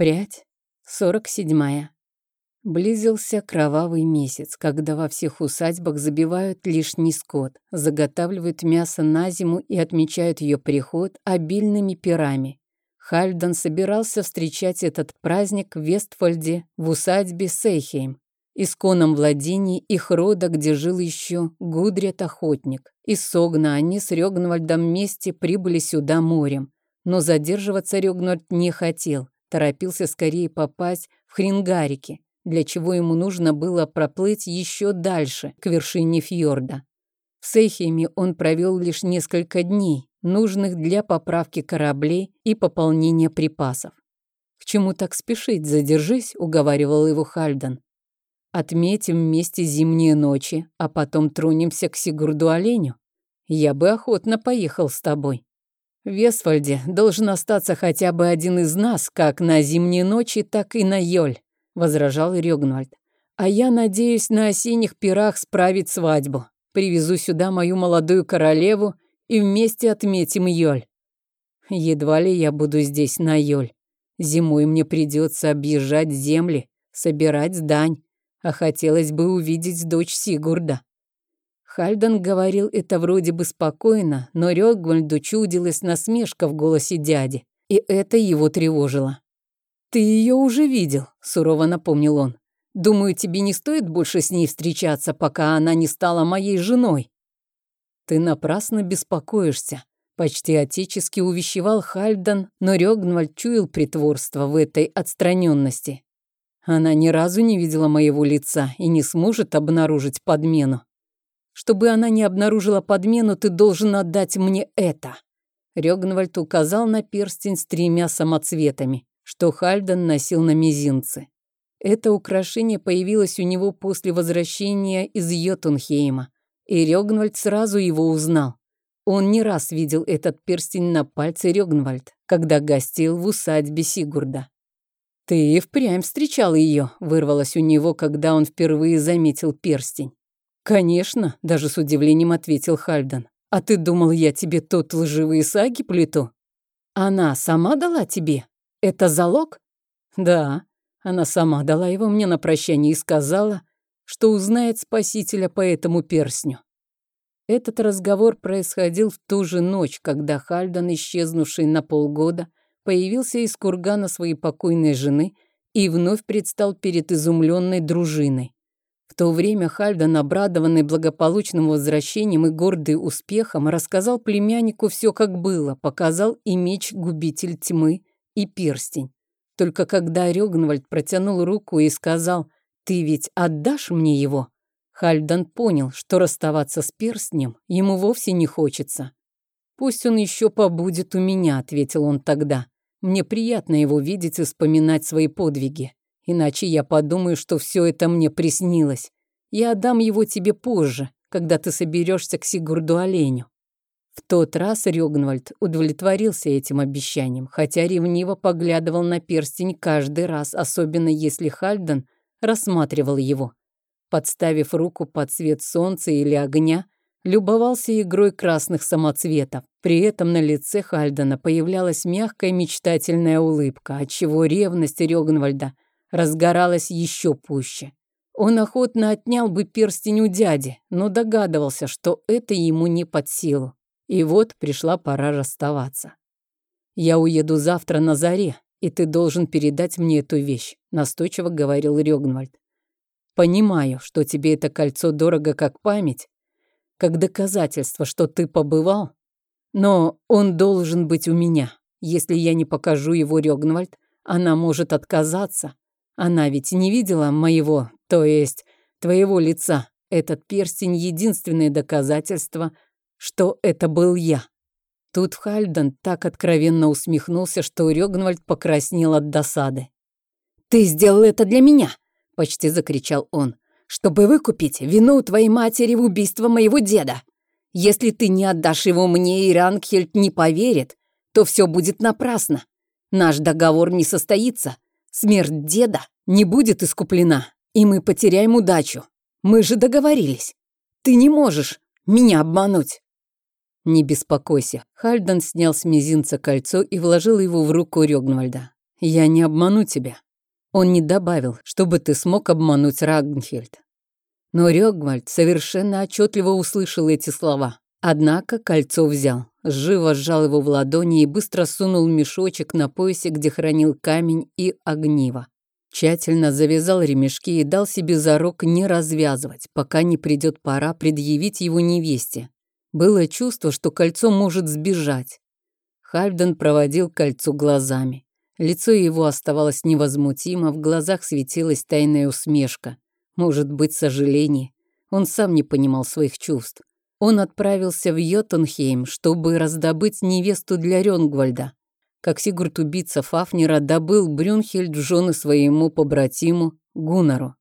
Прядь. Сорок седьмая. Близился кровавый месяц, когда во всех усадьбах забивают лишний скот, заготавливают мясо на зиму и отмечают ее приход обильными пирами. Хальден собирался встречать этот праздник в Вестфольде, в усадьбе Сейхейм, исконном владении их рода, где жил еще Гудрят-охотник. Из Согна они с Рёгнвальдом вместе прибыли сюда морем. Но задерживаться Рёгнвальд не хотел, торопился скорее попасть в Хрингарики, для чего ему нужно было проплыть еще дальше, к вершине фьорда. В Сейхеме он провел лишь несколько дней, нужных для поправки кораблей и пополнения припасов. «К чему так спешить? Задержись», — уговаривал его Хальдан. «Отметим вместе зимние ночи, а потом тронемся к Сигурду-оленю. Я бы охотно поехал с тобой». В Весфальде должен остаться хотя бы один из нас, как на зимние ночи, так и на Йоль возражал Рёгнвальд. А я надеюсь на осенних пирах справить свадьбу. Привезу сюда мою молодую королеву и вместе отметим Йоль. Едва ли я буду здесь на Йоль. Зимой мне придется объезжать земли, собирать дань, а хотелось бы увидеть дочь Сигурда. Хальдан говорил это вроде бы спокойно, но Рёгвальду чудилась насмешка в голосе дяди, и это его тревожило. «Ты ее уже видел», — сурово напомнил он. «Думаю, тебе не стоит больше с ней встречаться, пока она не стала моей женой». «Ты напрасно беспокоишься», — почти отечески увещевал Хальдан, но Рёгнвальд чуял притворство в этой отстраненности. Она ни разу не видела моего лица и не сможет обнаружить подмену. Чтобы она не обнаружила подмену, ты должен отдать мне это. Рёгнвальд указал на перстень с тремя самоцветами что Хальден носил на мизинце. Это украшение появилось у него после возвращения из Йотунхейма, и Рёгнвальд сразу его узнал. Он не раз видел этот перстень на пальце Рёгнвальд, когда гостил в усадьбе Сигурда. «Ты и впрямь встречал ее», — вырвалось у него, когда он впервые заметил перстень. «Конечно», — даже с удивлением ответил Хальден. «А ты думал, я тебе тут лживые саги плету?» «Она сама дала тебе?» «Это залог?» «Да». Она сама дала его мне на прощание и сказала, что узнает спасителя по этому перстню. Этот разговор происходил в ту же ночь, когда Хальдан, исчезнувший на полгода, появился из кургана своей покойной жены и вновь предстал перед изумленной дружиной. В то время Хальдан, обрадованный благополучным возвращением и гордый успехом, рассказал племяннику все, как было, показал и меч-губитель тьмы, и перстень. Только когда Рёгнвальд протянул руку и сказал «Ты ведь отдашь мне его?» Хальдан понял, что расставаться с перстнем ему вовсе не хочется. «Пусть он еще побудет у меня», — ответил он тогда. «Мне приятно его видеть и вспоминать свои подвиги. Иначе я подумаю, что все это мне приснилось. Я отдам его тебе позже, когда ты соберешься к Сигурду Оленю. В тот раз Рёгнвальд удовлетворился этим обещанием, хотя ревниво поглядывал на перстень каждый раз, особенно если Хальден рассматривал его. Подставив руку под цвет солнца или огня, любовался игрой красных самоцветов. При этом на лице Хальдена появлялась мягкая мечтательная улыбка, отчего ревность Рёгнвальда разгоралась еще пуще. Он охотно отнял бы перстень у дяди, но догадывался, что это ему не под силу. И вот пришла пора расставаться. «Я уеду завтра на заре, и ты должен передать мне эту вещь», настойчиво говорил Рёгнвальд. «Понимаю, что тебе это кольцо дорого как память, как доказательство, что ты побывал, но он должен быть у меня. Если я не покажу его Рёгнвальд, она может отказаться. Она ведь не видела моего, то есть твоего лица. Этот перстень — единственное доказательство, что это был я. Тут Хальден так откровенно усмехнулся, что Рёгнвальд покраснел от досады. «Ты сделал это для меня!» — почти закричал он. «Чтобы выкупить вину твоей матери в убийство моего деда. Если ты не отдашь его мне, и Рангхельд не поверит, то все будет напрасно. Наш договор не состоится. Смерть деда не будет искуплена, и мы потеряем удачу. Мы же договорились. Ты не можешь меня обмануть». «Не беспокойся». Хальдан снял с мизинца кольцо и вложил его в руку Рёгнвальда. я не обману тебя. Он не добавил, чтобы ты смог обмануть Рагнхельд. Но Рёгвальд совершенно отчетливо услышал эти слова. Однако кольцо взял, живо сжал его в ладони и быстро сунул мешочек на поясе, где хранил камень и огниво. Тщательно завязал ремешки и дал себе зарок не развязывать, пока не придет пора предъявить его невесте. Было чувство, что кольцо может сбежать. Хальден проводил кольцо глазами. Лицо его оставалось невозмутимо, в глазах светилась тайная усмешка. Может быть, сожаление. Он сам не понимал своих чувств. Он отправился в Йотунхейм, чтобы раздобыть невесту для Рёнгвальда как Сигурд убийца Фафнера добыл Брюнхельд в жены своему побратиму Гунару.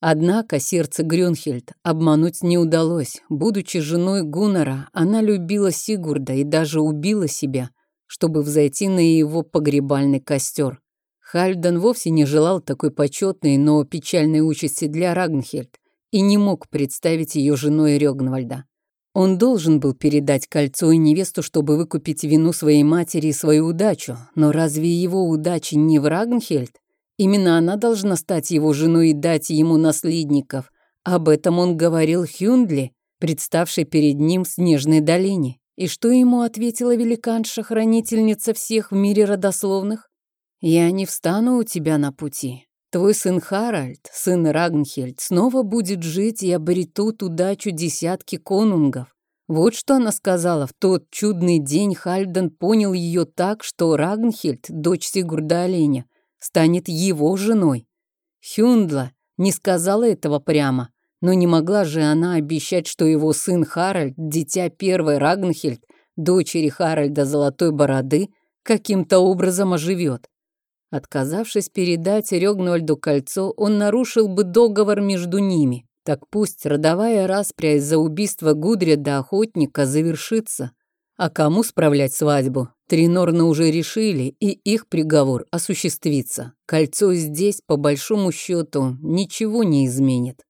Однако сердце Грюнхельд обмануть не удалось. Будучи женой Гуннара, она любила Сигурда и даже убила себя, чтобы взойти на его погребальный костер. Хальдан вовсе не желал такой почетной, но печальной участи для Рагнхельд и не мог представить ее женой Рёгнвальда. Он должен был передать кольцо и невесту, чтобы выкупить вину своей матери и свою удачу. Но разве его удача не в Рагнхельд? Именно она должна стать его женой и дать ему наследников. Об этом он говорил Хюндли, представшей перед ним в Снежной долине. И что ему ответила великанша-хранительница всех в мире родословных? «Я не встану у тебя на пути. Твой сын Харальд, сын Рагнхельд, снова будет жить и обретут удачу десятки конунгов. Вот что она сказала в тот чудный день. Хальден понял ее так, что Рагнхельд, дочь Сигурда Оленя, станет его женой. Хюндла не сказала этого прямо, но не могла же она обещать, что его сын Харальд, дитя первой Рагнхельд, дочери Харальда Золотой Бороды, каким-то образом оживет. Отказавшись передать Рёгнвальду кольцо, он нарушил бы договор между ними. Так пусть родовая распря из-за убийства Гудрида охотника завершится. А кому справлять свадьбу? Тринорны уже решили, и их приговор осуществится. Кольцо здесь, по большому счету, ничего не изменит.